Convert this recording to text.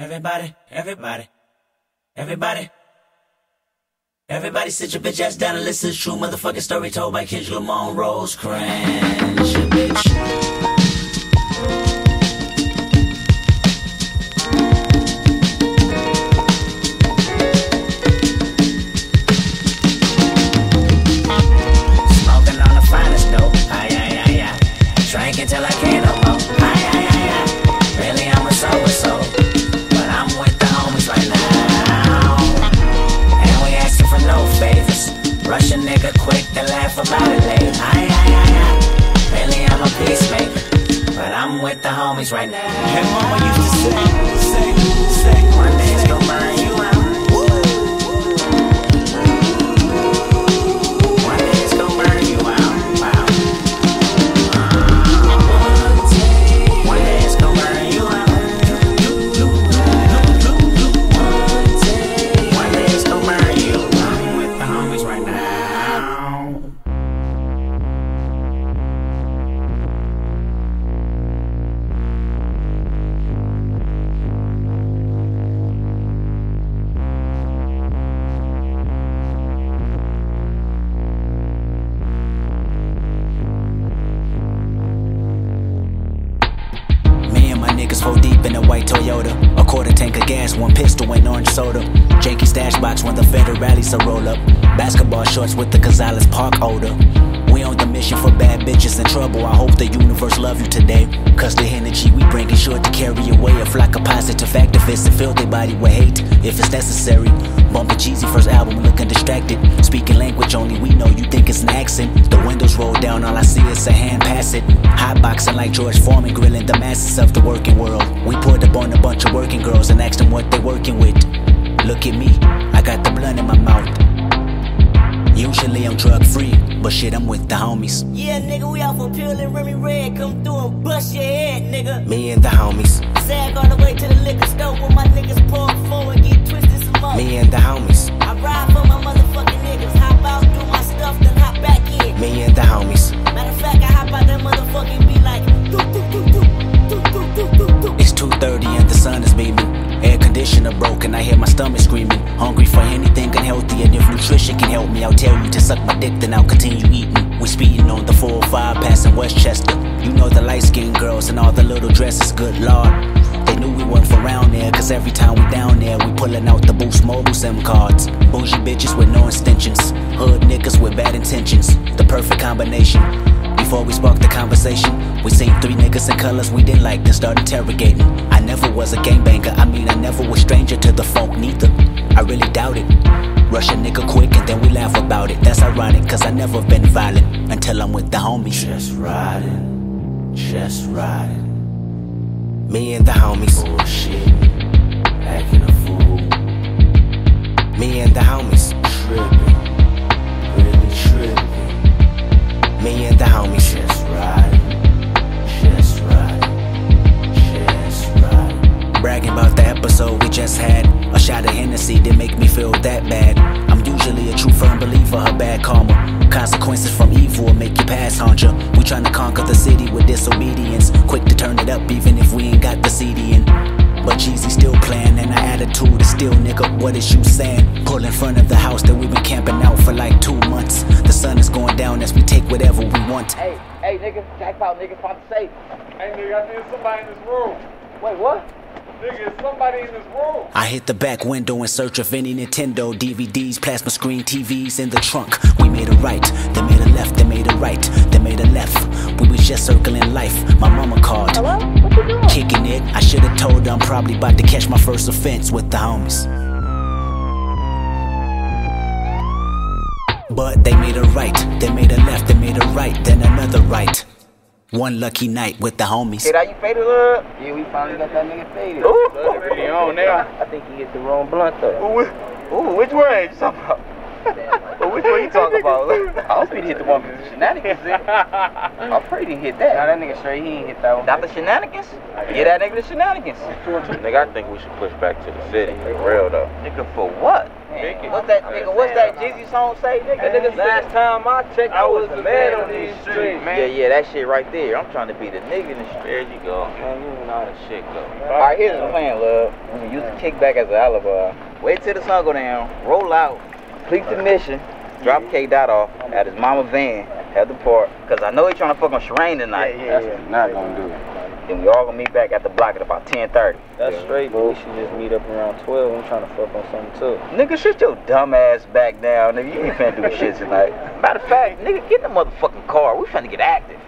Everybody, everybody, everybody. Everybody sit your bitch ass down and listen to true motherfucking story told by Kendrick Lamar Rosecrans, bitch. Aye, aye, aye, aye. Really, I'm a peacemaker, but I'm with the homies right now. And mama used to say, say, say, One day it's gas, one pistol, and orange soda. Janky stash box when the federales a roll up. Basketball shorts with the Gonzales Park odor. We on the mission for bad bitches in trouble. I hope the universe love you today. Cause the energy we bring is sure to carry away a flock of positive activists and fill their body with hate if it's necessary. Bumpin' Jeezy first album, looking distracted. Speaking language only we know you think it's an accent. The windows roll down, all I see is a hand pass it. Hot boxing like George Foreman, grilling the masses of the working world. We pulled up on a bunch of working girls and asked them what they're working with. Look at me, I got the blunt in my mouth. Usually I'm drug free, but shit, I'm with the homies. Yeah, nigga, we out for Peel and Remy Red. Come through and bust your head, nigga. Me and the homies, Sag all the way to the liquor store with my niggas pour four and get twisted. Me and the homies, I ride for my motherfucking niggas. Hop out, do my stuff, then hop back in. me and the homies. Matter of fact, I hop out that motherfucking be like. It's 2:30 and the sun is beaming. Air conditioner broken, I hear my stomach screaming. Hungry for anything unhealthy, and if nutrition can help me, I'll tell you to suck my dick, then I'll continue eating. We speeding on the 405 passing Westchester. You know the light skinned girls and all the little dresses, good lord. They knew we weren't around there, cause every time we down there, we pulling out the Boost Mobile SIM cards. Bougie bitches with no extensions, hood niggas with bad intentions. The perfect combination. Before we sparked the conversation, we seen three niggas in colors we didn't like, then start interrogating. I never was a gangbanger, I mean, I never was stranger to the funk, neither. I really doubt it. Rush a nigga quick and then we laugh about it. That's ironic, cause I never been violent until I'm with the homies. Just riding, just riding. Me and the homies. Bullshit, acting a fool. Me and the homies. Tripping, really tripping. Me and the homies. Just riding, just riding, just riding. Bragging about the episode we just had. A shot of Hennessy didn't make me feel that bad. I'm usually a true firm believer her bad karma. Consequences from evil will make you pass hunter. We tryna conquer the city with disobedience. Quick to turn it up even if we ain't got the CD in. But Jeezy still playing and our attitude is still nigga, what is you saying? Pull in front of the house that we've been camping out for like two months. The sun is going down as we take whatever we want. Hey, hey, nigga, jackpot, nigga, found the safe. Hey nigga, I need somebody in this room. Wait, what? Nigga, there's somebody in this room. I hit the back window in search of any Nintendo DVDs, plasma screen TVs in the trunk. We made a right, they made a left, they made a right, they made a left. We was just circling life. My mama called. Hello? What you doing? Kicking it, I should have told her I'm probably about to catch my first offense with the homies. But they made a right, they made a left, they made a right, then another right. One lucky night with the homies. Hey, that you faded up? Yeah, we finally got that nigga faded. Ooh, he on now. I think he hit the wrong blunt though. Ooh, which- ooh, which way you about? Well, which one you talking about? I hope he hit the one with the shenanigans. I'm afraid he hit that. Nah, that nigga straight, he ain't hit that one. Not the shenanigans? Yeah, that nigga the shenanigans. Nigga, I think we should push back to the city. For real though. Nigga, for what? Man, what's that nigga? What's that Jeezy song say, nigga? That nigga last time I checked, I was the man on these streets, Yeah, yeah, that shit right there. I'm trying to be the nigga in the street. There you go. Man, you know how the shit go. All right, here's the plan, love. We can use the kickback as an alibi. Wait till the sun go down, roll out, complete the mission, drop K Dot off at his mama van at the park. Cause I know he trying to fuck on Sherane tonight. yeah, yeah. Not gonna do it. Then we all gonna meet back at the block at about 10:30. That's straight, but we should just meet up around 12. I'm trying to fuck on something too. Nigga, shut your dumb ass back down, nigga. You ain't finna do shit tonight. Matter of fact, nigga, get in the motherfucking car. We finna get active.